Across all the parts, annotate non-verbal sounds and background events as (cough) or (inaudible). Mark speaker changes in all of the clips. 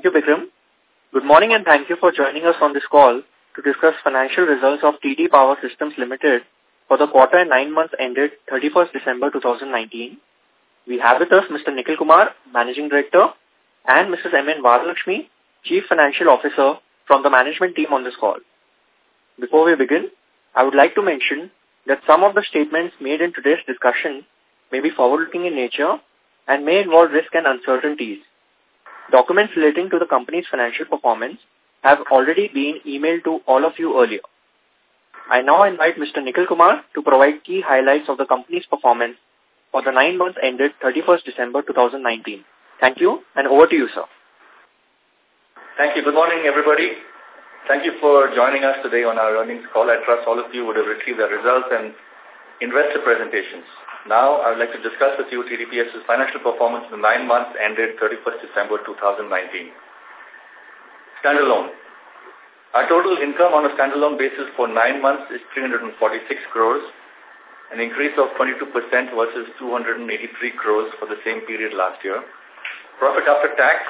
Speaker 1: Thank you, Bikram. Good morning and thank you for joining us on this call to discuss financial results of TD Power Systems Limited for the quarter and nine months ended 31st December 2019. We have with us Mr. Nikhil Kumar, Managing Director, and Mrs. M.N. Varalakshmi, Chief Financial Officer from the management team on this call. Before we begin, I would like to mention that some of the statements made in today's discussion may be forward-looking in nature and may involve risk and uncertainties. Documents relating to the company's financial performance have already been emailed to all of you earlier. I now invite Mr. Nikhil Kumar to provide key highlights of the company's performance for the nine months ended 31st December 2019. Thank you, and over to you, sir. Thank you. Good morning, everybody. Thank you for joining us today on our earnings call. I trust all of you would have received the results and investor presentations. Now, I would like to discuss with you TDPS's financial performance in the nine months ended 31st December 2019. Standalone. Our total income on a standalone basis for nine months is 346 crores, an increase of 22% versus 283 crores for the same period last year. Profit after tax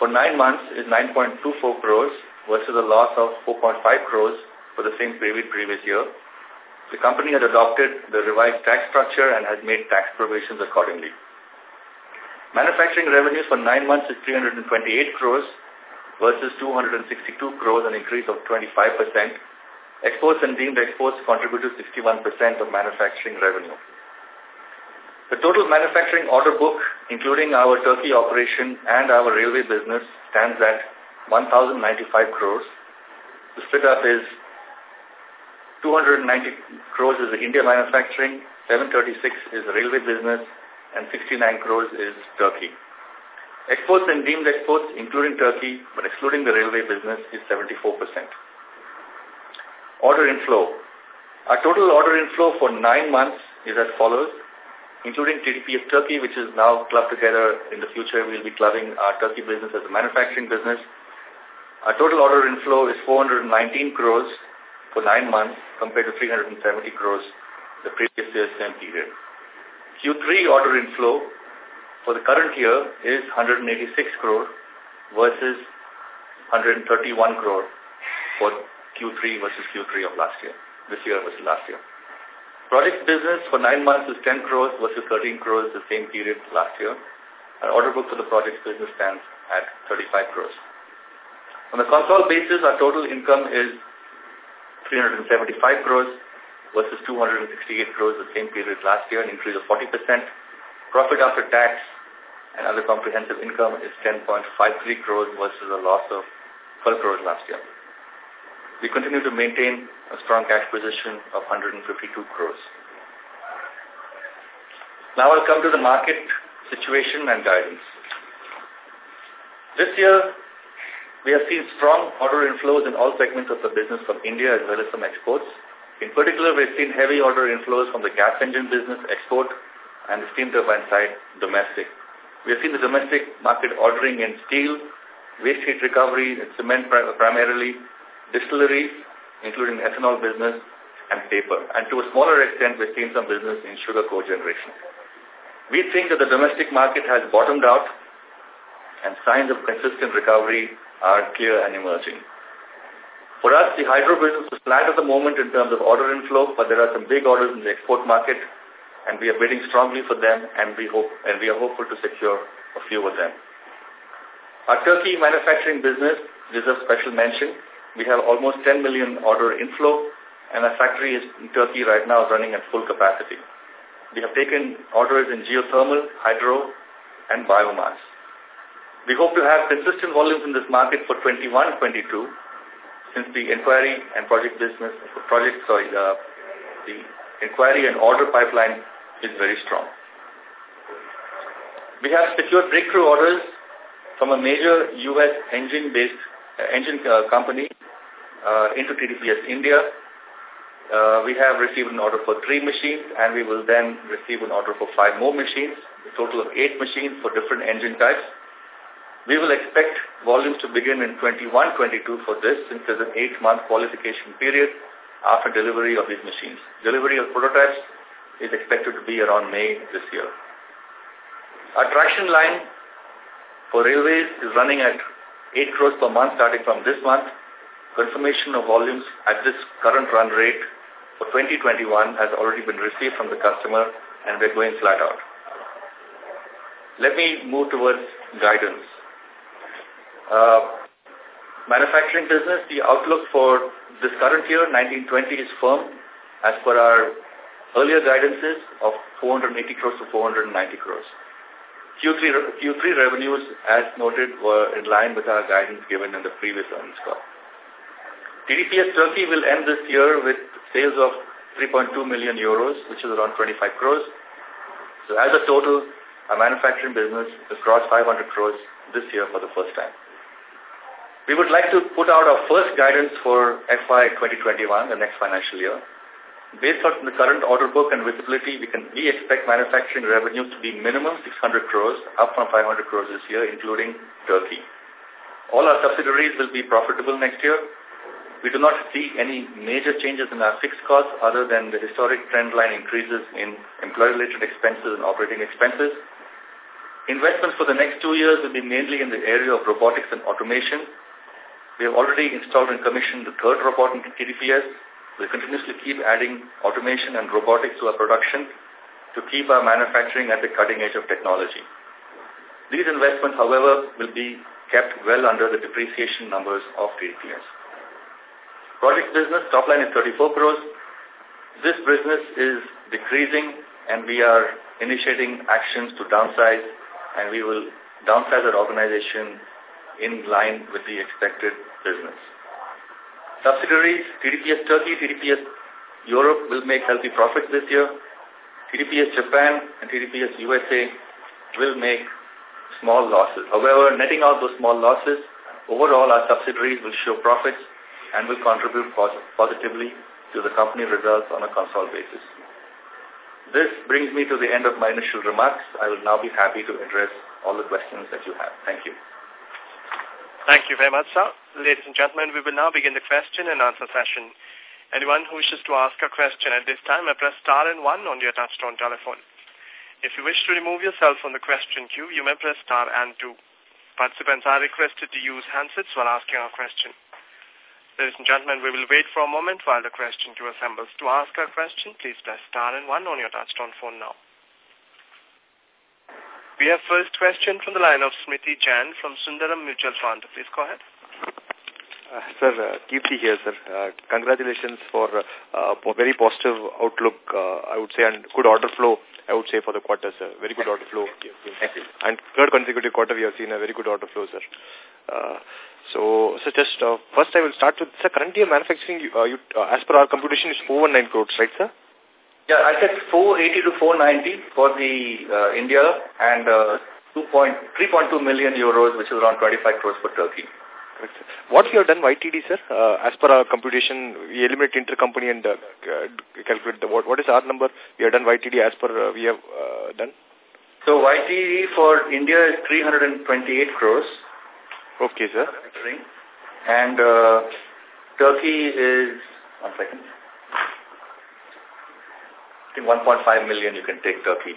Speaker 1: for nine months is 9.24 crores versus a loss of 4.5 crores for the same period previous year, the company has adopted the revised tax structure and has made tax provisions accordingly. Manufacturing revenues for nine months is 328 crores versus 262 crores, an increase of 25%. Exports and deemed exports contributed 61% of manufacturing revenue. The total manufacturing order book, including our Turkey operation and our railway business, stands at 1,095 crores. The split up is 290 crores is India manufacturing, 736 is railway business, and 69 crores is Turkey. Exports and deemed exports, including Turkey, but excluding the railway business, is 74%. Order inflow. Our total order inflow for nine months is as follows, including of Turkey, which is now clubbed together. In the future, we'll be clubbing our Turkey business as a manufacturing business. Our total order inflow is 419 crores, for nine months compared to 370 crores the previous year's same period. Q3 order inflow for the current year is 186 crore versus 131 crore for Q3 versus Q3 of last year, this year versus last year. Project business for nine months is 10 crores versus 13 crores the same period last year. Our order book for the project business stands at 35 crores. On a consolidated basis, our total income is 375 crores versus 268 crores the same period last year, an increase of 40%. Profit after tax and other comprehensive income is 10.53 crores versus a loss of 12 crores last year. We continue to maintain a strong cash position of 152 crores. Now I'll come to the market situation and guidance. This year, we have seen strong order inflows in all segments of the business from India as well as some exports. In particular, we've seen heavy order inflows from the gas engine business export and the steam turbine side domestic. We have seen the domestic market ordering in steel, waste heat recovery, cement primarily, distilleries, including ethanol business, and paper. And to a smaller extent, we've seen some business in sugar co-generation. We think that the domestic market has bottomed out and signs of consistent recovery are clear and emerging. For us, the hydro business is flat at the moment in terms of order inflow, but there are some big orders in the export market, and we are bidding strongly for them, and we hope and we are hopeful to secure a few of them. Our Turkey manufacturing business deserves special mention. We have almost 10 million order inflow, and our factory is in Turkey right now running at full capacity. We have taken orders in geothermal, hydro, and biomass. We hope to have consistent volumes in this market for 21-22 since the inquiry and project business, project, sorry, the, the inquiry and order pipeline is very strong. We have secured breakthrough orders from a major U.S. engine-based uh, engine uh, company uh, into TDPS India. Uh, we have received an order for three machines and we will then receive an order for five more machines, a total of eight machines for different engine types. We will expect volumes to begin in 21-22 for this since there's an eight-month qualification period after delivery of these machines. Delivery of prototypes is expected to be around May this year. Our traction line for railways is running at 8 crores per month starting from this month. Confirmation of volumes at this current run rate for 2021 has already been received from the customer and we're going flat out. Let me move towards guidance. Um, manufacturing business, the outlook for this current year, 1920, is firm as per our earlier guidances of 480 crores to 490 crores. Q3, Q3 revenues, as noted, were in line with our guidance given in the previous earnings call. TDPS Turkey will end this year with sales of 3.2 million euros, which is around 25 crores. So as a total, our manufacturing business has crossed 500 crores this year for the first time. We would like to put out our first guidance for FY 2021, the next financial year. Based on the current order book and visibility, we can we expect manufacturing revenues to be minimum 600 crores, up from 500 crores this year, including Turkey. All our subsidiaries will be profitable next year. We do not see any major changes in our fixed costs other than the historic trend line increases in employee-related expenses and operating expenses. Investments for the next two years will be mainly in the area of robotics and automation we have already installed and commissioned the third robot in TDPS. We continuously keep adding automation and robotics to our production to keep our manufacturing at the cutting edge of technology. These investments, however, will be kept well under the depreciation numbers of TDPS. Project business, top line is 34 crores. This business is decreasing and we are initiating actions to downsize and we will downsize our organization in line with the expected business. Subsidiaries, TDPS Turkey, TDPS Europe will make healthy profits this year. TDPS Japan and TDPS USA will make small losses. However, netting out those small losses, overall our subsidiaries will show profits and will contribute pos positively to the company results on a consolidated basis. This brings me to the end of my initial remarks. I will now be happy to address all the questions that you have. Thank you.
Speaker 2: Thank you very much, sir. Ladies and gentlemen, we will now begin the question and answer session. Anyone who wishes to ask a question at this time, press star and one on your touchtone telephone. If you wish to remove yourself from the question queue, you may press star and two. Participants are requested to use handsets while asking a question. Ladies and gentlemen, we will wait for a moment while the question queue assembles. To ask a question, please press star and one on your touchtone phone now. We have first question from the line of Smriti Jan from Sundaram Mutual Fund. Please go ahead.
Speaker 3: Uh, sir, uh, Keerti here, sir. Uh, congratulations for uh, very positive outlook, uh, I would say, and good order flow, I would say, for the quarter, sir. Very good order flow. And third consecutive quarter, we have seen a very good order flow, sir. Uh, so, so just uh, first I will start with, sir, year manufacturing, uh, you, uh, as per our computation, is over 9 crores, right, sir?
Speaker 1: Yeah, I said 480 to 490 for the uh, India and uh, 3.2 million euros, which is around 25 crores for Turkey. Correct.
Speaker 3: What we have done YTD, sir, uh, as per our computation, we eliminate intercompany and uh, uh calculate the what. What is our number? We have done YTD as per uh, we have uh,
Speaker 1: done. So YTD for India is 328 crores. Okay, sir. And uh, Turkey is one second. 1.5 million you can take Turkey.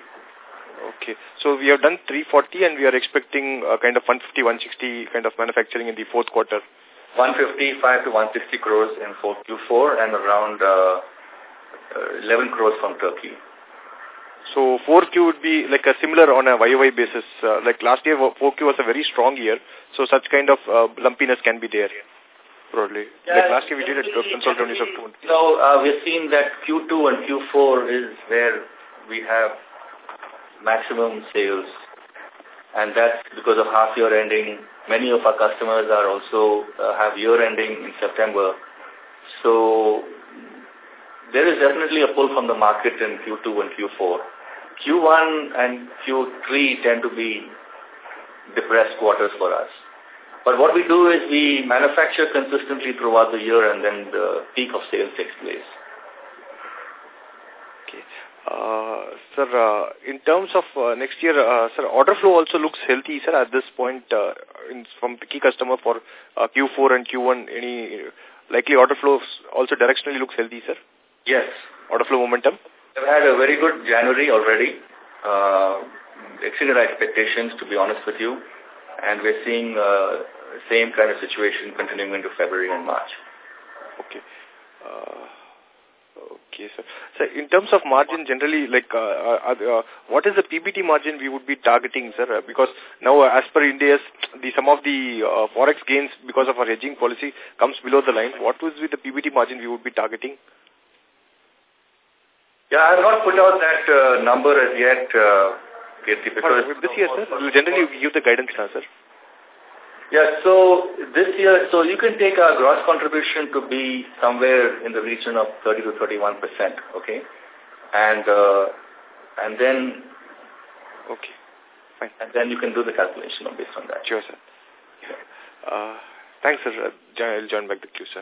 Speaker 3: Okay. So we have done 340 and we are expecting a kind of 150, 160 kind of manufacturing in the fourth quarter.
Speaker 1: 155 to 160 crores in 4 q Q4 and around uh, uh, 11 crores from Turkey.
Speaker 3: So 4Q would be like a similar on a YOY basis. Uh, like last year, 4Q was a very strong year. So such kind of uh, lumpiness can be there broadly? Yeah, like last year we did a consult only of 2.
Speaker 1: So uh, we have seen that Q2 and Q4 is where we have maximum sales. And that's because of half year ending. Many of our customers are also uh, have year ending in September. So there is definitely a pull from the market in Q2 and Q4. Q1 and Q3 tend to be depressed quarters for us. But what we do is we manufacture consistently throughout the year and then the peak of sales takes place.
Speaker 3: Okay. Uh, sir, uh, in terms of uh, next year, uh, sir, order flow also looks healthy, sir, at this point uh, in, from key customer for uh, Q4 and Q1. Any likely order flow also directionally looks healthy, sir?
Speaker 1: Yes. Order flow momentum? We've had a very good January already. Uh, exceeded our expectations, to be honest with you and we're seeing uh, same kind of situation continuing into February and March. Okay. Uh,
Speaker 3: okay, sir. So in terms of margin, generally, like, uh, uh, uh, uh what is the PBT margin we would be targeting, sir? Uh, because now, as per India's, the some of the forex gains because of our hedging policy comes below the line. What would be the PBT margin we would be targeting?
Speaker 1: Yeah, I have not put out
Speaker 3: that number as yet. Kirti, because this year, sir, you generally give the guidance now, sir.
Speaker 1: Yeah, so this year, so you can take our gross contribution to be somewhere in the region of 30 to 31 percent, okay? And uh, and then... Okay, fine. And then you can do the calculation based on that. Sure, sir. Yeah.
Speaker 3: Uh, thanks, sir. I'll join back the queue, sir.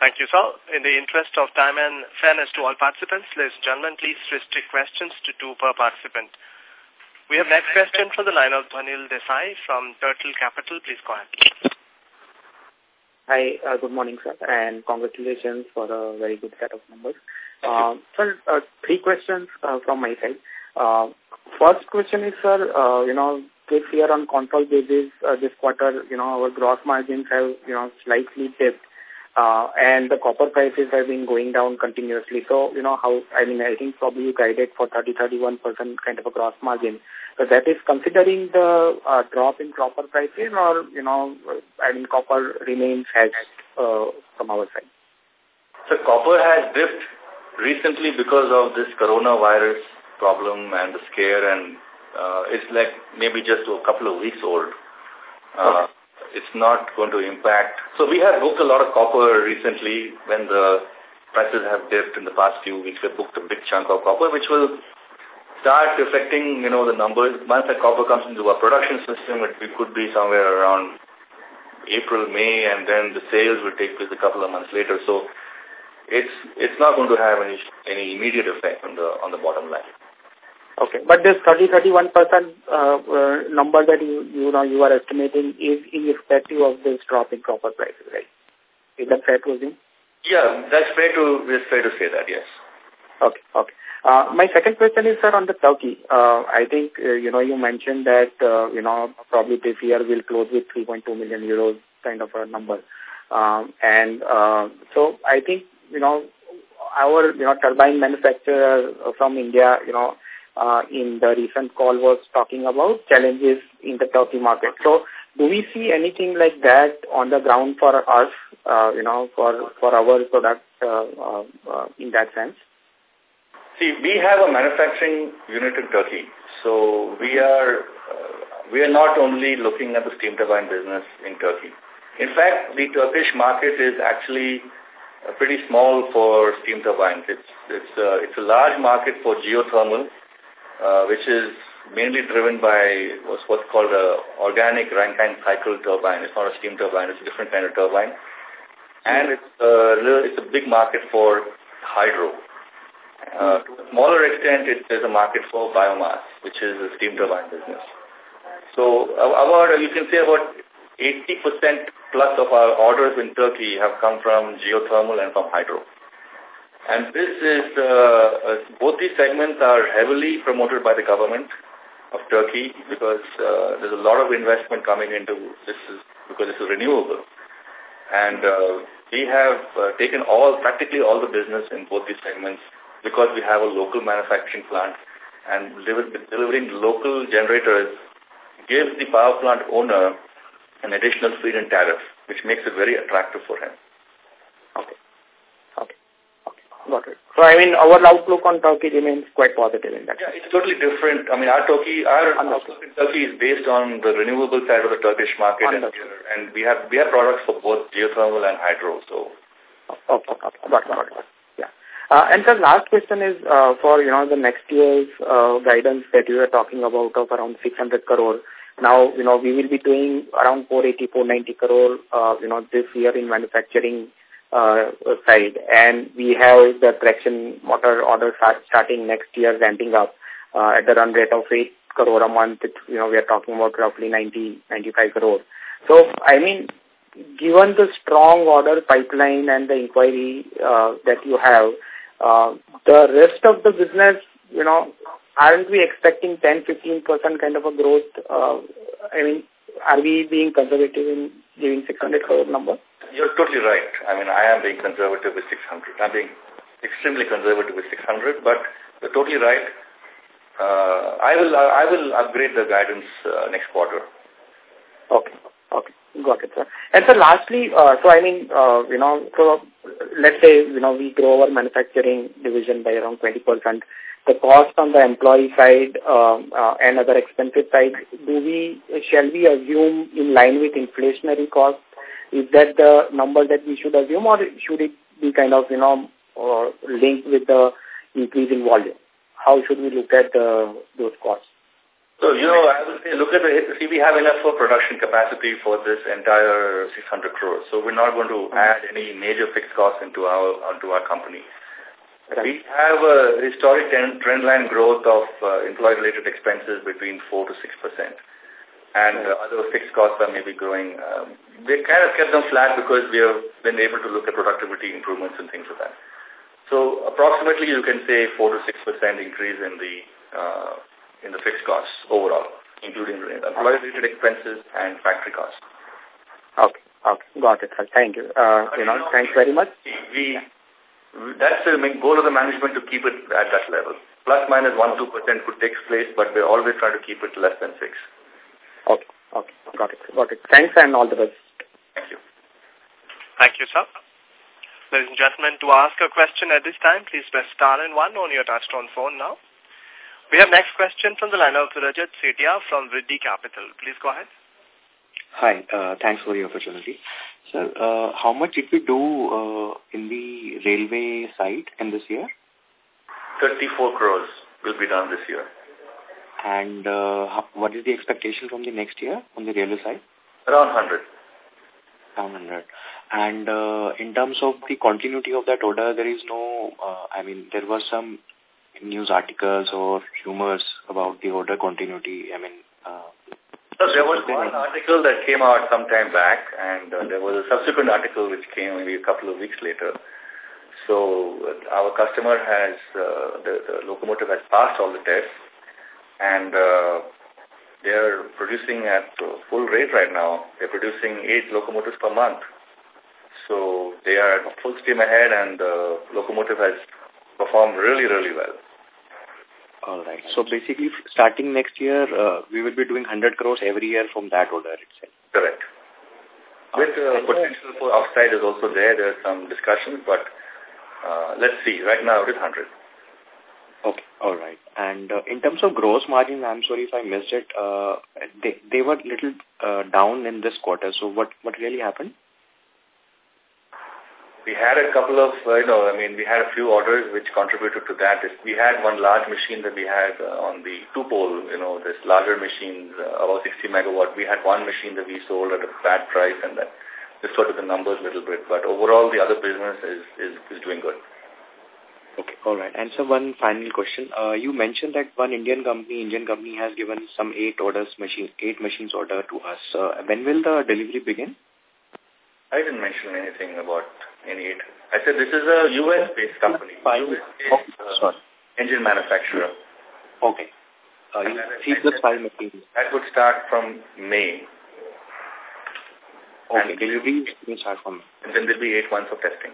Speaker 2: Thank you, sir. In the interest of time and fairness to all participants, ladies and gentlemen, please restrict questions to two per participant. We have next question from the line of Dhanil Desai from Turtle Capital. Please go ahead.
Speaker 4: Hi, uh, good morning, sir, and congratulations for a very good set of numbers. Uh, sir, uh, three questions uh, from my side. Uh, first question is, sir, uh, you know, this year on console basis, uh, this quarter, you know, our gross margins have, you know, slightly dipped. Uh, and the copper prices have been going down continuously. So, you know, how, I mean, I think probably you guided for 30-31% kind of a gross margin. So that is considering the uh, drop in copper prices or, you know, I mean, copper remains hedged uh, from our side.
Speaker 1: So copper has dipped recently because of this coronavirus problem and the scare and uh, it's like maybe just a couple of weeks old. Uh, okay it's not going to impact. So we have booked a lot of copper recently when the prices have dipped in the past few weeks. We booked a big chunk of copper, which will start reflecting, you know, the numbers. Once the copper comes into our production system, it, it could be somewhere around April, May, and then the sales will take place a couple of months later. So it's it's not going to have any any immediate effect on the on the bottom line. Okay,
Speaker 4: but this 30-31% uh, uh, number that you you know you are estimating is irrespective of this drop in copper prices, right? Is that fair to assume?
Speaker 1: Yeah, that's fair to fair to say that. Yes. Okay. Okay. Uh, my second question is, sir, on the Turkey. Uh, I think, uh, you know, you mentioned that, uh, you know, probably this year we'll close with 3.2 million euros kind of a number. Um,
Speaker 4: and uh, so I think, you know, our, you know, turbine manufacturer from India, you know, uh, in the recent call was talking about challenges in the Turkey market. So do we see anything like that on the ground for us, uh, you know, for, for our product uh, uh, uh in that sense?
Speaker 1: See, we have a manufacturing unit in Turkey. So we are, uh, we are not only looking at the steam turbine business in Turkey. In fact, the Turkish market is actually uh, pretty small for steam turbines. It's, it's, a, it's a large market for geothermal uh, which is mainly driven by what's, what's called a organic Rankine cycle turbine. It's not a steam turbine. It's a different kind of turbine. And hmm. it's a, uh, it's a big market for hydro. Uh, hmm. to a smaller extent, it, there's a market for biomass, which is a steam turbine business. So about, you can say about 80% plus of our orders in Turkey have come from geothermal and from hydro. And this is, uh, uh, both these segments are heavily promoted by the government of Turkey because uh, there's a lot of investment coming into this is, because this is renewable. And uh, we have uh, taken all, practically all the business in both these segments because we have a local manufacturing plant and delivering local generators gives the power plant owner an additional feed-in tariff, which makes it very attractive for him.
Speaker 4: Got it. So, I mean, our outlook on Turkey remains quite positive in that Yeah, sense.
Speaker 1: it's totally different. I mean, our Turkey, our outlook in Turkey is based on the renewable side of the Turkish market. And, and we have we have products for both geothermal and hydro. So.
Speaker 4: Oh, okay, oh, oh, oh, Got it, got it. Yeah. Uh, and the last question is uh, for, you know, the next year's uh, guidance that you were talking about of around 600 crore. Now, you know, we will be doing around 480, 490 crore, uh, you know, this year in manufacturing uh, side. And we have the traction motor order start, starting next year ramping up uh, at the run rate of 8 crore a month. It, you know, we are talking about roughly 90, 95 crore. So, I mean, given the strong order pipeline and the inquiry uh, that you have, uh, the rest of the business, you know, aren't we expecting 10-15% kind of a growth? Uh, I mean, are we being conservative in giving 600 crore number?
Speaker 1: You're totally right. I mean, I am being conservative with 600. I'm being extremely conservative with 600, but you're totally right. Uh, I will uh, I will upgrade the guidance uh, next quarter.
Speaker 4: Okay. Okay. Got it, sir. And so lastly, uh, so I mean, uh, you know, so let's say, you know, we grow our manufacturing division by around 20%. The cost on the employee side um, uh, and other expenses side, do we, shall we assume in line with inflationary costs is that the number that we should assume or should it be kind of, you know, uh, linked with the increase in volume? How should we look at uh, those costs?
Speaker 1: So, you know, I would say look at the, see, we have enough for production capacity for this entire 600 crores. So we're not going to add any major fixed costs into our, onto our company. Right. We have a historic trend line growth of uh, employee-related expenses between 4 to 6 percent and uh, other fixed costs are maybe growing. Um, we kind of kept them flat because we have been able to look at productivity improvements and things like that. So approximately you can say 4 to 6% increase in the uh, in the fixed costs overall, including employee-related expenses and factory costs.
Speaker 4: Okay. Okay. Got it, Thank you. Uh, you know, thanks very much.
Speaker 1: We, we, that's the main goal of the management to keep it at that level. Plus minus 1-2% could take place, but we're always trying to keep it less than 6
Speaker 4: Okay. Okay. Got it. Got it. Thanks and all the best.
Speaker 1: Thank you. Thank you, sir.
Speaker 2: Ladies and gentlemen, to ask a question at this time, please press star and one on your touchtone phone now. We have next question from the line of Rajat Setia from Vriddhi Capital. Please
Speaker 1: go ahead. Hi. Uh, thanks for the opportunity. Sir, uh, how much did we do uh, in the railway side in this year? 34 crores will be done this year. And uh, what is the expectation from the next year on the railway side? Around 100. Around 100. And uh, in terms of the continuity of that order, there is no, uh, I mean, there were some news articles or rumors about the order continuity. I mean, uh, so there was one article that came out some time back, and uh, there was a subsequent article which came maybe a couple of weeks later. So uh, our customer has, uh, the, the locomotive has passed all the tests, and uh, they are producing at full rate right now. They're producing eight locomotives per month. So they are full steam ahead and the locomotive has performed really, really well. All right. So basically, starting next year, uh, we will be doing 100 crores every year from that order itself. Correct. With uh, uh, potential for upside is also there. There are some discussions, but uh, let's see. Right now it is 100. Okay, all right. And uh, in terms of gross margins, I'm sorry if I missed it. Uh, they they were little uh, down in this quarter. So what what really happened? We had a couple of uh, you know I mean we had a few orders which contributed to that. We had one large machine that we had uh, on the two pole you know this larger machine uh, about 60 megawatt. We had one machine that we sold at a bad price and that distorted the numbers a little bit. But overall the other business is is, is doing good. Okay, all right. And so one final question. Uh, you mentioned that one Indian company, Indian company has given some eight orders, machine, eight machines order to us. Uh, when will the delivery begin? I didn't mention anything about any eight. I said this is a U.S.-based company. US-based oh, uh, engine manufacturer. Okay. Uh, you the That would start from May. Okay, and delivery will start from May. And then there will be eight months of testing.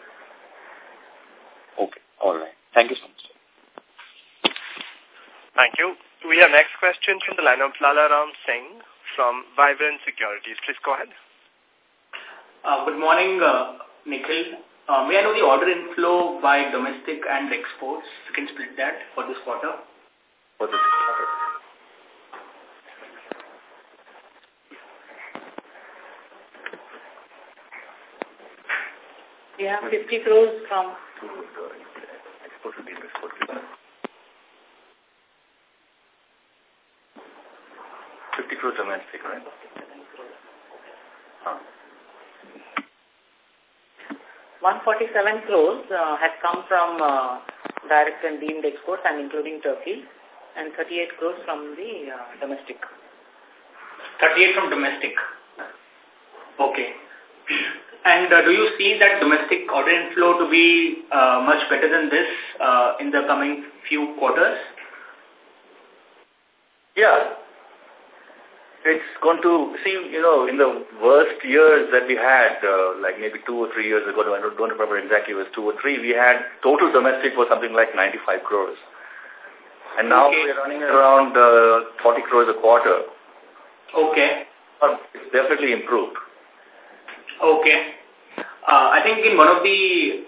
Speaker 1: Okay. All right. Thank you so much.
Speaker 2: Thank you. We have next question from the line of Lalaram Singh from Vibrant Securities.
Speaker 1: Please go ahead. Uh, good morning, uh, Nikhil. Uh, may I know the order inflow by domestic and exports? You can split that for this
Speaker 4: quarter. For this quarter. Yeah, 50 crores from to your exposure to the exposure.
Speaker 1: 50 crore domestic, right?
Speaker 4: Huh. 147 crores uh, has come from uh, direct and deemed exports and including Turkey and 38 crores from the uh, domestic.
Speaker 1: 38 from domestic. Okay. And uh, do you see that domestic order inflow to be uh, much better than this uh, in the coming few quarters? Yeah. It's going to, see, you know, in the worst years that we had, uh, like maybe two or three years ago, I don't, don't remember exactly, it was two or three, we had total domestic was something like 95 crores. And now okay. we're running around uh, 40 crores a quarter. Okay. But um, it's definitely improved. Okay. Uh, I think in one of the,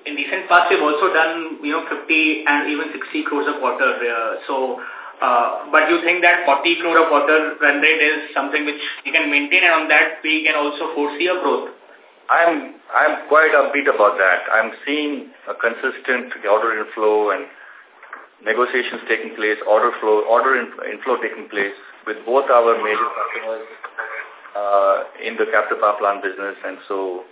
Speaker 1: in recent past, we've also done, you know, 50 and even 60 crores a quarter. Uh, so, uh, but you think that 40 crore a quarter run rate is something which you can maintain and on that we can also foresee a growth? I'm, I'm quite upbeat about that. I'm seeing a consistent order inflow and negotiations taking place, order flow, order inflow taking place with both our major customers in the captive power plant business. And so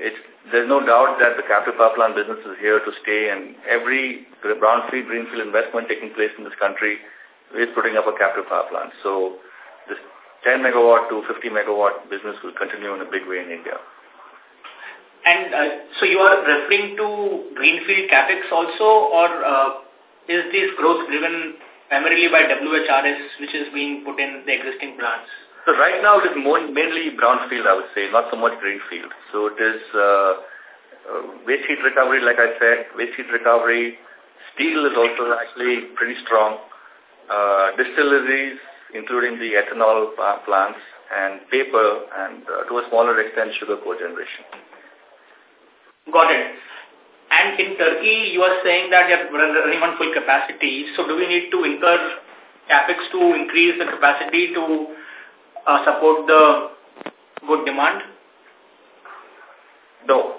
Speaker 1: it's, there's no doubt that the captive power plant business is here to stay. And every brownfield, greenfield investment taking place in this country is putting up a captive power plant. So this 10 megawatt to 50 megawatt business will continue in a big way in India.
Speaker 4: And uh, so
Speaker 1: you are referring to greenfield capex also, or uh, is this growth driven primarily by WHRS, which is being put in the existing plants? So right now it is more, mainly brownfield, I would say, not so much greenfield. So it is uh, uh, waste heat recovery, like I said, waste heat recovery. Steel is also actually pretty strong. Uh, distilleries, including the ethanol plants and paper and uh, to a smaller extent sugar co-generation. Got it. And in Turkey, you are saying that you are running on full capacity. So do we need to incur capex to increase the capacity to uh, support the good demand? No.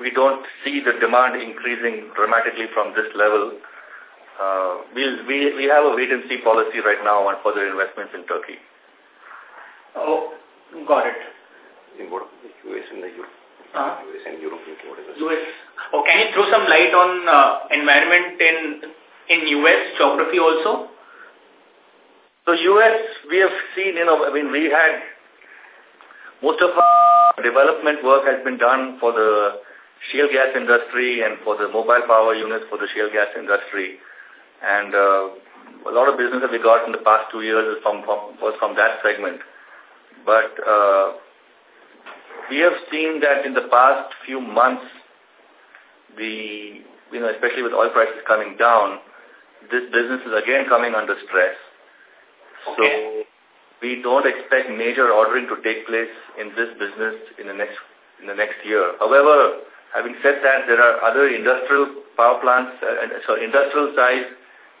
Speaker 1: We don't see the demand increasing dramatically from this level. Uh, we'll, we, we have a wait-and-see policy right now on further investments in Turkey. Oh, got it. In what? U.S. and the Europe. Uh, uh-huh. U.S. and Europe. U.S. Oh, can you throw some light on uh, environment in in U.S. geography also? So US, we have seen, you know, I mean, we had most of our development work has been done for the shale gas industry and for the mobile power units for the shale gas industry. And uh, a lot of business that we got in the past two years is from, from was from that segment. But uh, we have seen that in the past few months, the you know, especially with oil prices coming down, this business is again coming under stress. So we don't expect major ordering to take place in this business in the next in the next year. However, having said that, there are other industrial power plants, uh, uh so industrial size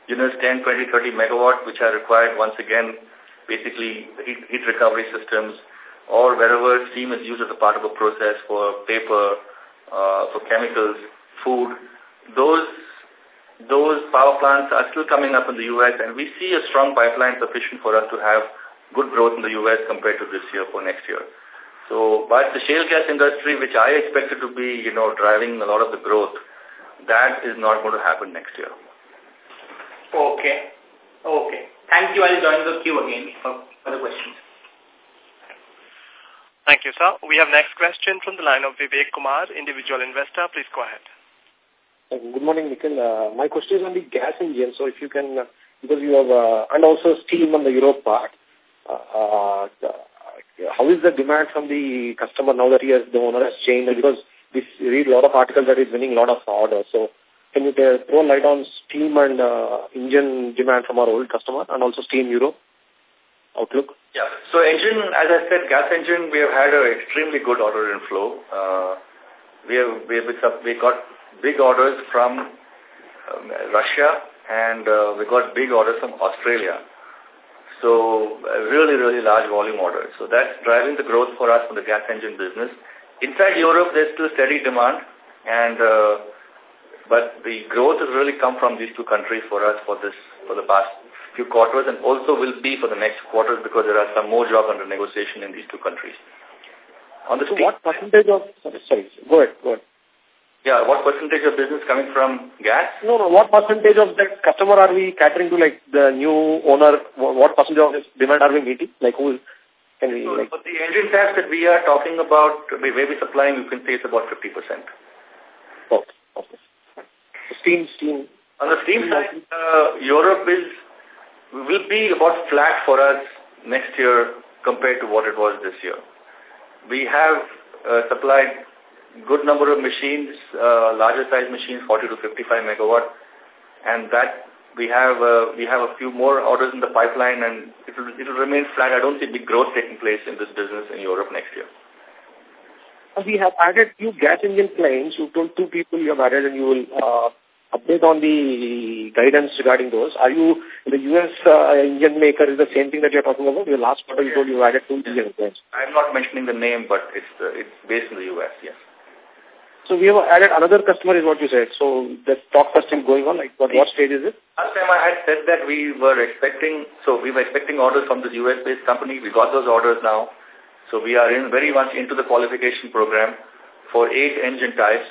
Speaker 1: units 10, 20, 30 megawatt, which are required once again, basically heat, heat recovery systems, or wherever steam is used as a part of a process for paper, uh, for chemicals, food. Those those power plants are still coming up in the U.S. and we see a strong pipeline sufficient for us to have good growth in the U.S. compared to this year for next year. So, but the shale gas industry, which I expected to be, you know, driving a lot of the growth, that is not going to happen next year. Okay. Okay. Thank you. I'll join the queue again for the questions.
Speaker 2: Thank you, sir. We have next question from the line of Vivek Kumar, individual investor.
Speaker 1: Please go ahead. Uh, good morning, Nikhil. Uh, my question is on the gas engine. So if you can, uh, because you have, uh, and also steam on the Europe part, uh, uh, how is the demand from the customer now that he has, the owner has changed? Because we read a lot of articles that he's winning a lot of orders. So can you tell, throw light on steam and uh, engine demand from our old customer and also steam Europe outlook? Yeah. So engine, as I said, gas engine, we have had an extremely good order inflow. Uh, we have, we have we got big orders from um, Russia and uh, we got big orders from Australia. So uh, really, really large volume orders. So that's driving the growth for us for the gas engine business. Inside Europe, there's still steady demand, and uh, but the growth has really come from these two countries for us for this for the past few quarters, and also will be for the next quarters because there are some more jobs under negotiation in these two countries. On the so what
Speaker 4: percentage of sorry, sorry go
Speaker 1: ahead, go ahead. Yeah, what percentage of business coming from gas? No, no, what percentage of the customer are we catering to, like the new owner, what percentage of his demand are we meeting? Like who can we... So like... the engine tax that we are talking about, we may be supplying, you can say it's about 50%. Okay, okay. Steam, steam. On the steam, steam side, uh, Europe is, will be about flat for us next year compared to what it was this year. We have uh, supplied good number of machines, uh, larger size machines, 40 to 55 megawatt, and that we have uh, we have a few more orders in the pipeline, and it will it will remain flat. I don't see big growth taking place in this business in Europe next year. Uh, we have added new gas engine plants. You told two people you have added, and you will uh, update on the guidance regarding those. Are you the U.S. Uh, engine maker? Is the same thing that you are talking about? Your last quarter, you told you added two engine plants. I'm not mentioning the name, but it's uh, it's based in the U.S. Yes. So we have added another customer is what you said. So the talk was going on. Like what, what stage is it? Last time I had said that we were expecting, so we were expecting orders from this US-based company. We got those orders now. So we are in very much into the qualification program for eight engine types.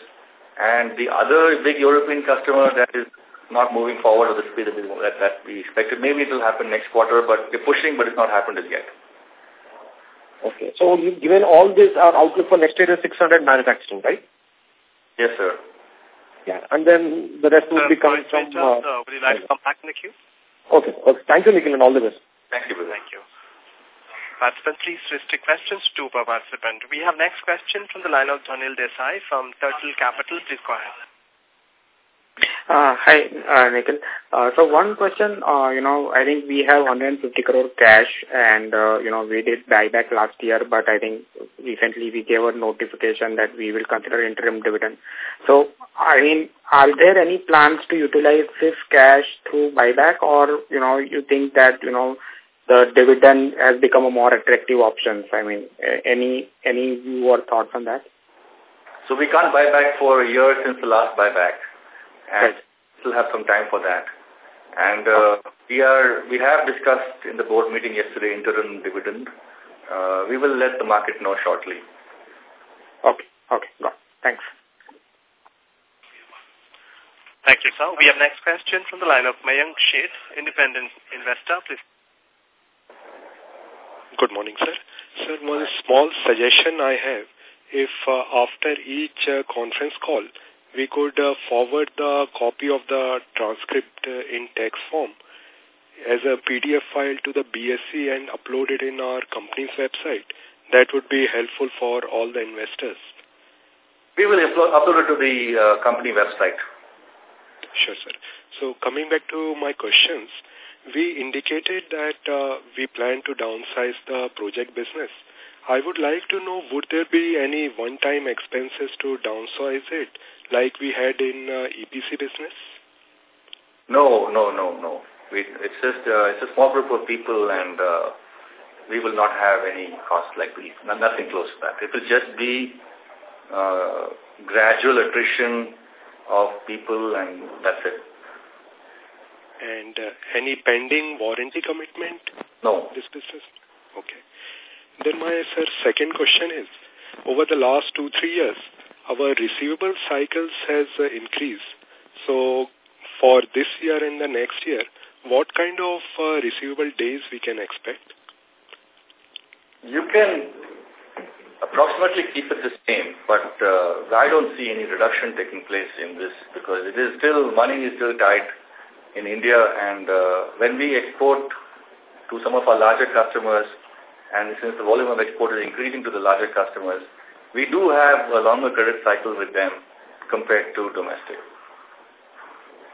Speaker 1: And the other big European customer that is not moving forward at the speed that we, that, that we expected. Maybe it will happen next quarter, but we're pushing, but it's not happened as yet. Okay. So given all this, our outlook for next year is 600 manufacturing, right? Yes, sir. Yeah, and then the rest will be coming from... Uh, sir, uh, would you like to come back in the queue? Okay. okay. Thank you, Nikhil, and all the best.
Speaker 2: Thank you. Brother. Thank you. Participants, please restrict questions to per participant. We have next question from the line of Dhanil Desai from Turtle Capital. Please go ahead.
Speaker 4: Uh, hi, uh, Nikhil. Uh, so one question, uh, you know, I think we have 150 crore cash and, uh, you know, we did buyback last year, but I think recently we gave a notification that we will consider interim dividend. So, I mean, are there any plans to utilize this cash through buyback or, you know, you think that, you know, the dividend has become a more attractive option? I mean, any, any view or thoughts on that?
Speaker 1: So we can't buy back for a year since the last buyback and right. still have some time for that. And uh, we are we have discussed in the board meeting yesterday interim dividend. Uh, we will let the market know shortly. Okay. Okay. Got Thanks.
Speaker 2: Thank you, sir. We have next question from the line of Mayank Sheth, independent investor. Please. Good morning, sir.
Speaker 5: Sir, one small suggestion I have. If uh, after each uh, conference call, we could uh, forward the copy of the transcript uh, in text form as a PDF file to the BSE and upload it in our company's website. That would be helpful for all the investors.
Speaker 1: We will upload it to the uh, company website.
Speaker 5: Sure, sir. So coming back to my questions, we indicated that uh, we plan to downsize the project business. I would like to know, would there be any one-time expenses to downsize it,
Speaker 1: like we had in uh, EPC business?
Speaker 5: No, no, no,
Speaker 1: no. We, it's just uh, it's a small group of people, and uh, we will not have any cost like this. nothing close to that. It will just be uh, gradual attrition of people, and that's it.
Speaker 5: And uh, any pending warranty commitment? No. This business? Okay. Then my sir, second question is, over the last two, three years, our receivable cycles has uh, increased. So for this year and the next year, what kind of uh, receivable days we can expect? You
Speaker 1: can approximately keep it the same, but uh, I don't see any reduction taking place in this because it is still, money is still tight in India and uh, when we export to some of our larger customers, and since the volume of export is increasing to the larger customers, we do have a longer credit cycle with them compared to domestic.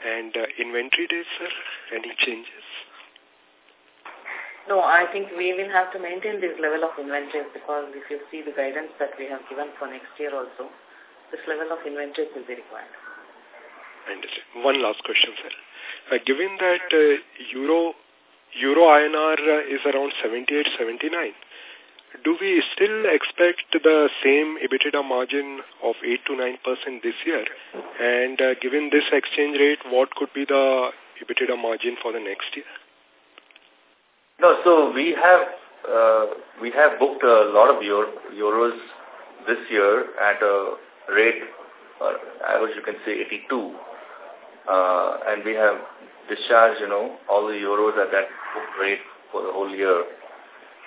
Speaker 5: And uh, inventory days, sir? Any
Speaker 4: changes? No, I think we will have to maintain this level of inventories because if you see the guidance that we have given for next year also, this level of inventories will be required.
Speaker 5: One last question, sir. Uh, given that uh, euro Euro INR is around 78, 79. Do we still expect the same EBITDA margin of 8 to 9% this year? And uh, given this exchange rate, what could be the EBITDA margin for the next year?
Speaker 1: No, so we have uh, we have booked a lot of Euro, euros this year at a rate, uh, average you can say 82, uh, and we have Discharge, you know, all the euros at that rate for the whole year.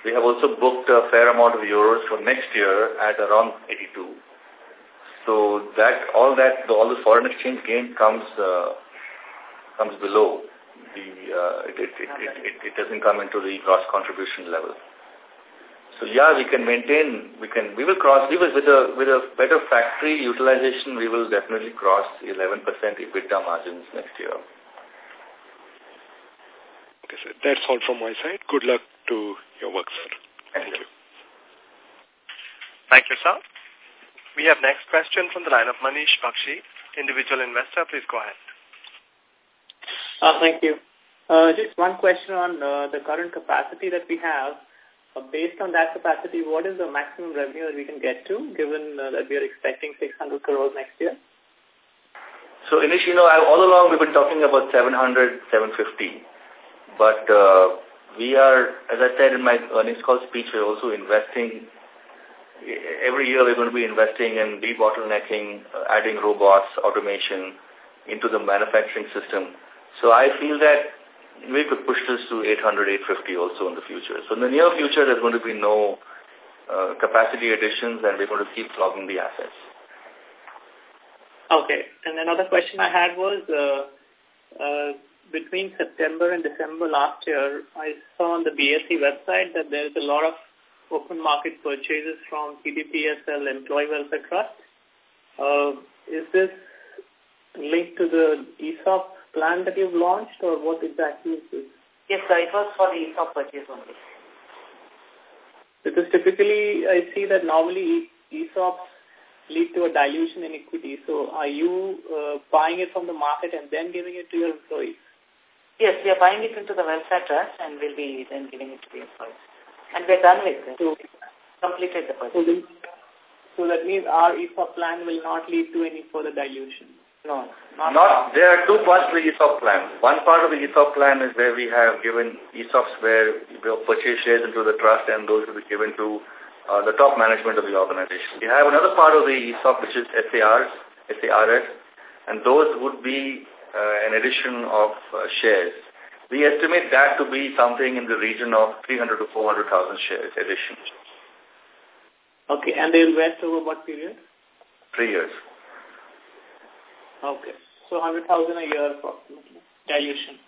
Speaker 1: We have also booked a fair amount of euros for next year at around 82. So that all that all the foreign exchange gain comes uh, comes below the uh, it, it, it, it, doesn't come into the gross contribution level. So yeah, we can maintain we can we will cross we will with a with a better factory utilization we will definitely cross 11% EBITDA margins next year.
Speaker 5: That's all from my side. Good luck to
Speaker 1: your work, sir. Thank, Thank you. you.
Speaker 2: Thank you, sir. We have next question from the line of Manish Bakshi, individual investor. Please go ahead.
Speaker 4: Uh, thank you. Uh, just one question on uh, the current capacity that we have. Uh, based on that capacity,
Speaker 1: what is the maximum revenue that we can get to, given uh, that we are expecting 600 crores next year? So, initially, you know, all along we've been talking about 700, 750. But uh, we are, as I said in my earnings call speech, we're also investing. Every year we're going to be investing in debottlenecking, uh, adding robots, automation into the manufacturing system. So I feel that we could push this to 800, 850 also in the future. So in the near future, there's going to be no uh, capacity additions and we're going to keep clogging the assets. Okay. And another question I had was, uh, uh, between September and December last year, I saw on the BSE website that there is a lot of open market purchases from CDPSL Employee Welfare Trust. Uh, is this
Speaker 4: linked to the ESOP plan that you've launched or what exactly is this? Yes, sir. It was for the ESOP purchase only. Because typically I see that normally ESOPs lead to a dilution in equity. So are you uh, buying it from the market and then giving it to your employees? Yes, we are buying it into the welfare trust and we'll be then giving it to the employees. And we're done with this. So, completed the process. So, so that means our ESOP plan will not lead to any further dilution.
Speaker 1: No, not, not There are two parts of the ESOP plan. One part of the ESOP plan is where we have given ESOPs where we purchase shares into the trust and those will be given to uh, the top management of the organization. We have another part of the ESOP which is SARs, SARS, and those would be uh, an addition of uh, shares. We estimate that to be something in the region of 300 to 400,000 shares addition. Okay, and they invest over what period? Three years. Okay, so 100,000 a year approximately, dilution.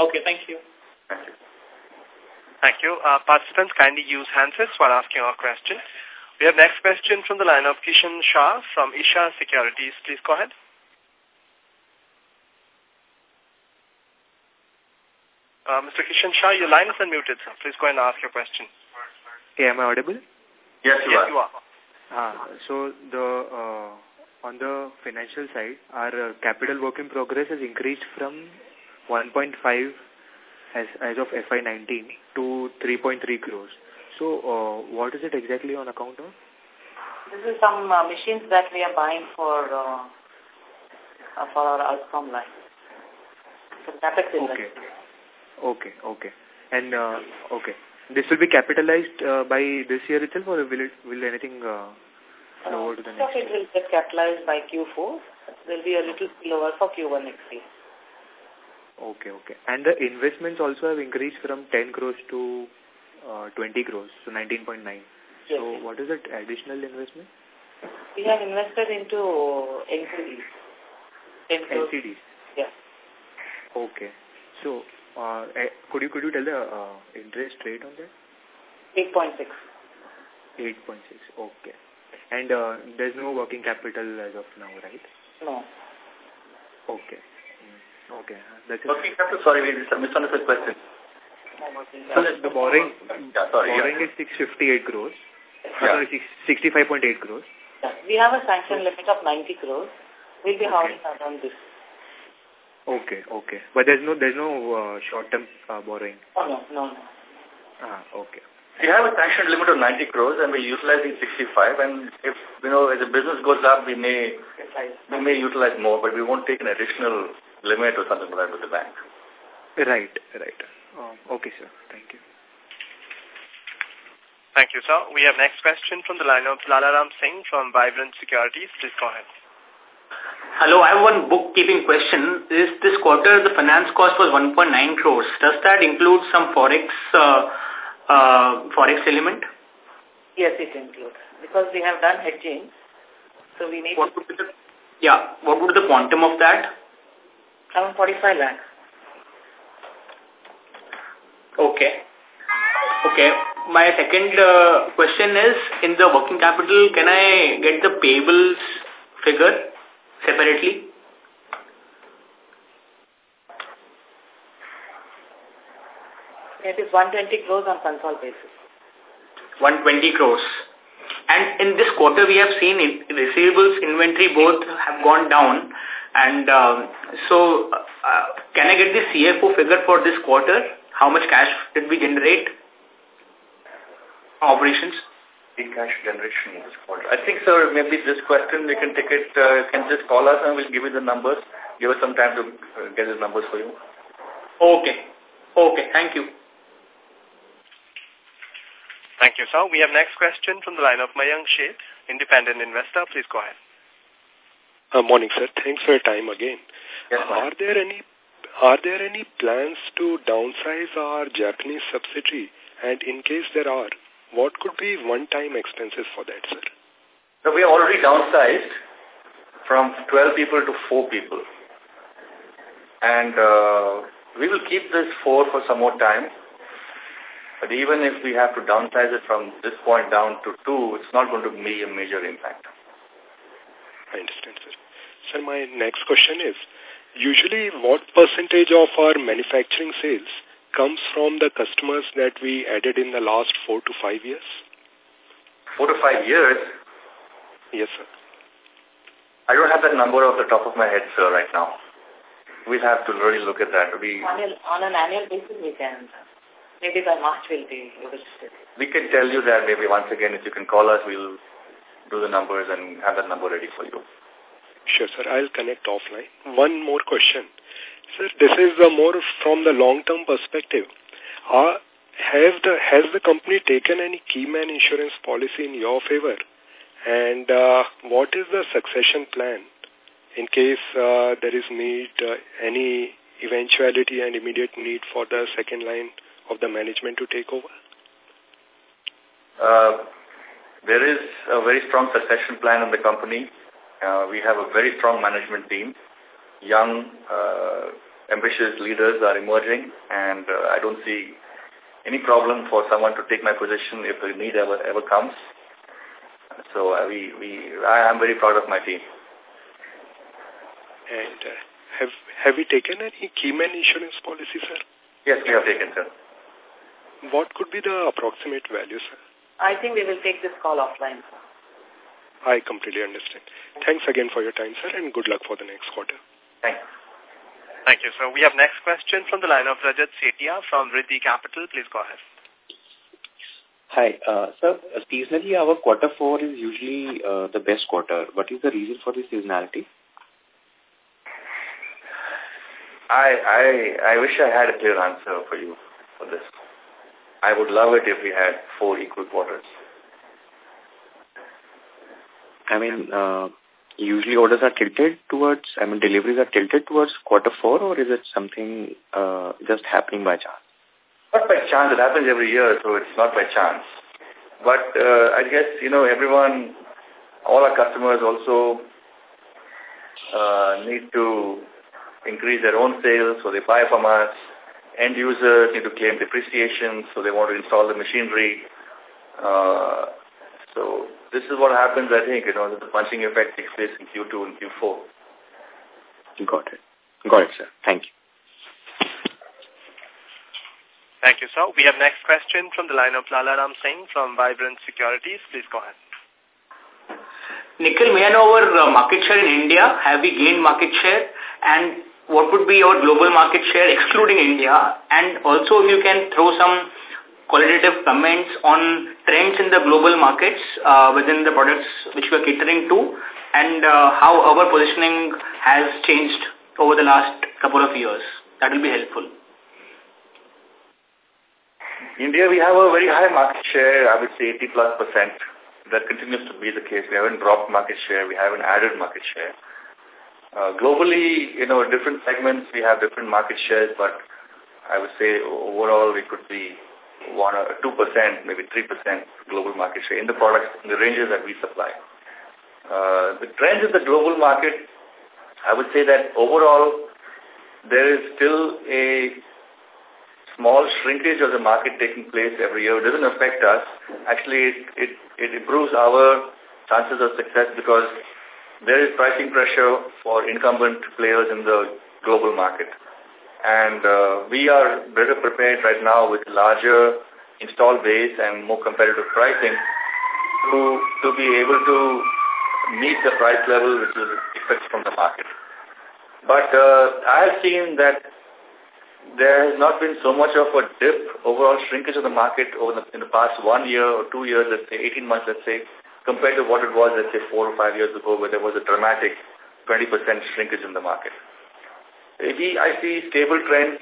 Speaker 1: Okay, thank you. Thank you. Thank
Speaker 2: you. Uh, participants, kindly use handsets while asking our questions. We have next question from the line of Kishan Shah from Isha Securities. Please go ahead. Uh, Mr. Kishan Shah, your line is unmuted, sir. Please go and ask your question. Okay, am I audible? Yes, you yes, are. You are.
Speaker 3: Uh, so,
Speaker 1: the uh, on the financial side, our uh, capital work in progress has increased from 1.5 as, as of FY19 to 3.3 crores. So uh, what is it exactly on account of?
Speaker 4: This is some uh, machines that we are buying for uh, uh for our outcome line. So CapEx Okay.
Speaker 1: Okay, okay. And, uh, okay. This will be capitalized uh, by this year itself or will it, will anything uh, uh flow
Speaker 4: over to the next year? It will get capitalized by Q4. There will be a little lower for Q1 next year.
Speaker 1: Okay, okay. And the investments also have increased from 10 crores to uh, 20 crores, so 19.9. Yes. So what is the additional investment?
Speaker 4: We have invested into NCDs.
Speaker 1: NCDs? Yeah. Okay. So uh, eh, could you could you tell the uh, interest rate on
Speaker 4: that? 8.6.
Speaker 1: 8.6, okay. And uh, there's no working capital as of now, right? No. Okay. Mm, okay. That's working capital, sorry, we misunderstood question. So the borrowing, yeah, sorry, borrowing yeah. is 658 crores. Yeah. Uh, sorry, 65.8 crores.
Speaker 4: Yeah. We have a sanction limit of 90 crores. We'll be okay. holding this.
Speaker 1: Okay, okay. But there's no there's no uh, short-term uh, borrowing?
Speaker 4: Oh, no, no, no.
Speaker 1: Ah, okay. We have a sanction limit of 90 crores and we are utilizing 65 and if, you know, as the business goes up, we may, we may utilize more, but we won't take an additional limit or something like that with the bank. Right, right. Um, okay, sir. Thank you.
Speaker 2: Thank you, sir. We have next question from the line of Lalaram Singh from Vibrant Securities. Please go ahead.
Speaker 1: Hello, I have one bookkeeping question. Is this quarter the finance cost was 1.9 crores? Does that include some forex uh, uh, forex element?
Speaker 4: Yes, it includes because we have done hedging, so we need. What would be the,
Speaker 1: yeah, what would be the quantum of that?
Speaker 4: Around 45 lakhs.
Speaker 1: Okay. Okay. My second uh, question is, in the working capital, can I get the payables figure separately?
Speaker 4: It is 120 crores on consolidated basis.
Speaker 1: 120 crores. And in this quarter, we have seen it, receivables, inventory both have gone down. And um, so, uh, uh can I get the CFO figure for this quarter? how much cash did we generate? Operations? in cash generation this quarter. I think, sir, maybe this question we can take it, uh, can just call us and we'll give you the numbers. Give us some time to uh, get the numbers for you. Okay. Okay. Thank you.
Speaker 2: Thank you, sir. We have next question from the line of Mayank Sheth, independent investor. Please go ahead.
Speaker 5: Uh, morning, sir. Thanks for your time again.
Speaker 2: Yes, Are there
Speaker 5: any are there any plans to downsize our Japanese subsidiary? And in case there are, what could be one-time expenses for that, sir?
Speaker 1: So we are already downsized from 12 people to 4 people. And uh, we will keep this 4 for some more time. But even if we have to downsize it from this point down to 2, it's not going to be a major impact. I understand, sir. Sir, my next question is, Usually,
Speaker 5: what percentage of our manufacturing sales comes from the customers that we added in the last four to five years?
Speaker 1: Four to five years? Yes, sir. I don't have that number off the top of my head, sir, right now. We'll have to really look at that. We,
Speaker 4: on, an annual basis, we can. Maybe by March we'll be able to
Speaker 1: We can tell you that maybe once again, if you can call us, we'll do the numbers and have that number ready for you.
Speaker 5: Sure, sir. I'll connect offline. One more question. Sir, this is a more from the long-term perspective. Are, uh, have the, has the company taken any keyman insurance policy in your favor? And uh, what is the succession plan in case uh, there is need, uh, any eventuality and immediate need for the second line of the management to take over?
Speaker 1: Uh, there is a very strong succession plan in the company. Uh, we have a very strong management team. Young, uh, ambitious leaders are emerging, and uh, I don't see any problem for someone to take my position if the need ever ever comes. So uh, we, we, I am very proud of my team. And uh, have have
Speaker 5: we taken any Keyman insurance policy, sir? Yes, we have taken, sir. What could be the approximate value, sir?
Speaker 4: I think we will take this call offline, sir.
Speaker 5: I completely understand. Thanks again for your time, sir, and good luck for the next quarter. Thanks.
Speaker 2: Thank you. So we have next question from the line of Rajat Setia from Riddhi Capital. Please go ahead.
Speaker 1: Hi. Uh, sir, uh, seasonally our quarter four is usually uh, the best quarter. What is the reason for the seasonality? I, I, I wish I had a clear answer for you for this. I would love it if we had four equal quarters. I mean, uh, usually orders are tilted towards, I mean, deliveries are tilted towards quarter four, or is it something uh, just happening by chance? Not by chance. It happens every year, so it's not by chance. But uh, I guess, you know, everyone, all our customers also uh, need to increase their own sales, so they buy from us. End users need to claim depreciation, so they want to install the machinery. Uh, so this is what happens, I think, you know, the punching effect takes place in Q2 and Q4. Got it. Got it, sir. Thank you. Thank you, sir. We have next question from
Speaker 2: the line of Lalaram Singh from Vibrant Securities. Please go ahead.
Speaker 1: Nikhil, may I know our uh, market share in India? Have we gained market share? And what would be your global market share excluding India? And also if you can throw some qualitative comments on trends in the global market uh, within the products which we are catering to and uh, how our positioning has changed over the last couple of years. That will be helpful. India, we have a very high market share, I would say 80 plus percent. That continues to be the case. We haven't dropped market share. We haven't added market share. Uh, globally, you know, different segments, we have different market shares, but I would say overall we could be one or 2%, maybe 3% global market share in the products, in the ranges that we supply. Uh, the trends in the global market, I would say that overall there is still a small shrinkage of the market taking place every year. It doesn't affect us. Actually, it, it, it improves our chances of success because there is pricing pressure for incumbent players in the global market. And uh, we are better prepared right now with larger install base and more competitive pricing to, to be able to meet the price level which is expected from the market. But uh, I have seen that there has not been so much of a dip, overall shrinkage of the market over the, in the past one year or two years, let's say 18 months, let's say, compared to what it was, let's say, four or five years ago, where there was a dramatic 20% shrinkage in the market. We, I see stable trends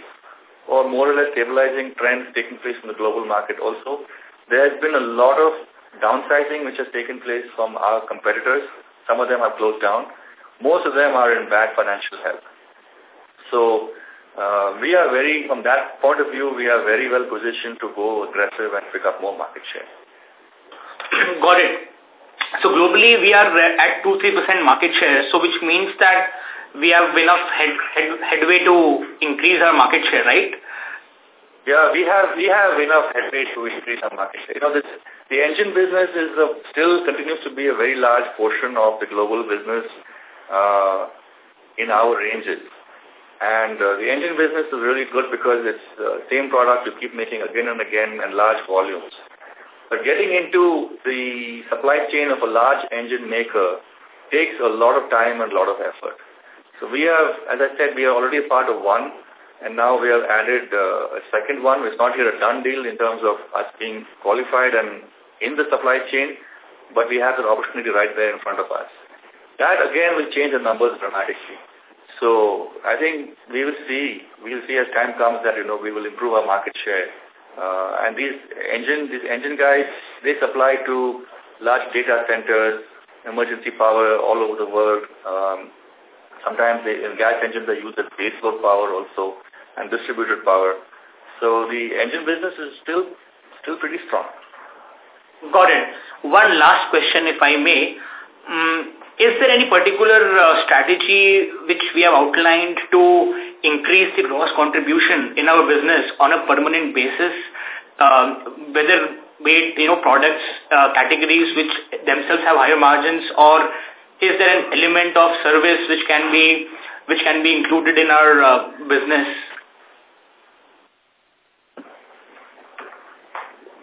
Speaker 1: or more or less stabilizing trends taking place in the global market also. There has been a lot of downsizing which has taken place from our competitors. Some of them have closed down. Most of them are in bad financial health. So uh, we are very, from that point of view, we are very well positioned to go aggressive and pick up more market share. (clears throat) Got it. So globally, we are at 2-3% market share, so which means that we have enough head, head, headway to increase our market share, right? Yeah, we have we have enough headway to increase our market share. You know, this, the engine business is a, still continues to be a very large portion of the global business uh, in our ranges. And uh, the engine business is really good because it's the uh, same product you keep making again and again and large volumes. But getting into the supply chain of a large engine maker takes a lot of time and a lot of effort. So we have, as I said, we are already part of one, and now we have added uh, a second one. It's not here a done deal in terms of us being qualified and in the supply chain, but we have an opportunity right there in front of us. That, again, will change the numbers dramatically. So I think we will see, we will see as time comes that, you know, we will improve our market share. Uh, and these engine, these engine guys, they supply to large data centers, emergency power all over the world, um, Sometimes in gas engines they use as baseload power also and distributed power. So the engine business is still still pretty strong. Got it. One last question, if I may. Um, is there any particular uh, strategy which we have outlined to increase the gross contribution in our business on a permanent basis, um, whether be it, you know, products, uh, categories which themselves have higher margins or is there an element of service which can be which can be included in our uh, business?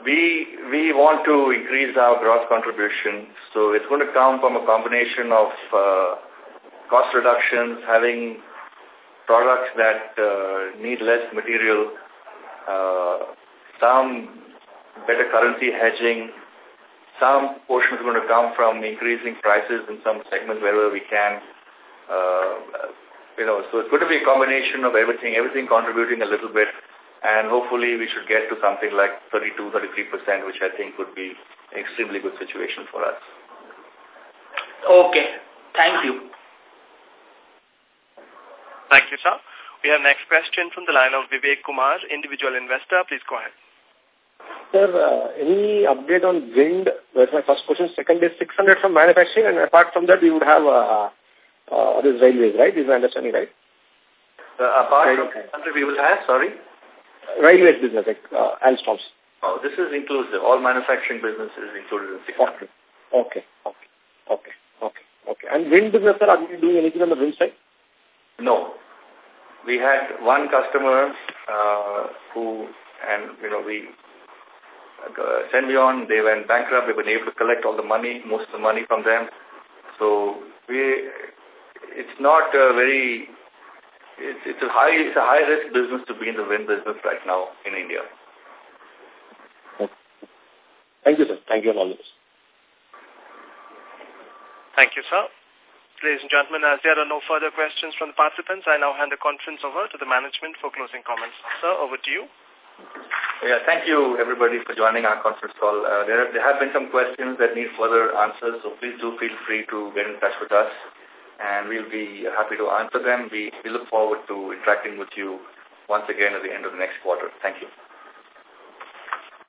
Speaker 1: We we want to increase our gross contribution, so it's going to come from a combination of uh, cost reductions, having products that uh, need less material, uh, some better currency hedging, some portion is going to come from increasing prices in some segments wherever we can. Uh, you know, so it's going to be a combination of everything, everything contributing a little bit. And hopefully we should get to something like 32, 33%, which I think would be an extremely good situation for us. Okay. Thank you. Thank you, sir. We have
Speaker 2: next question from the line of Vivek Kumar, individual investor. Please go ahead.
Speaker 4: Sir,
Speaker 1: uh, any update on wind? That's my first question. Second is 600 from manufacturing, and apart from that, we would have uh, uh, this railways, right? Is my understanding right? Uh, apart Railway. from 600, we will have, sorry? Railways business, like uh, Alstom's. Oh, this is inclusive. All manufacturing business is included in 600. Okay. okay, okay, okay, okay, okay. And wind business, sir, are we doing anything on the wind side? No. We had one customer uh, who, and, you know, we Senvion, they went bankrupt. We've been able to collect all the money, most of the money from them. So we, it's not a very, it's, it's a high, it's a high risk business to be in the wind business right now in India. Thank you, sir. Thank you and all this. Thank
Speaker 2: you, sir. Ladies and gentlemen, as there are no further questions from the participants, I now hand the conference over to the
Speaker 1: management for closing comments. Sir, over to you. Yeah, thank you everybody for joining our conference call. Uh, there, there have been some questions that need further answers, so please do feel free to get in touch with us and we'll be happy to answer them. We, we look forward to interacting with you once again at the end of the next quarter. Thank you.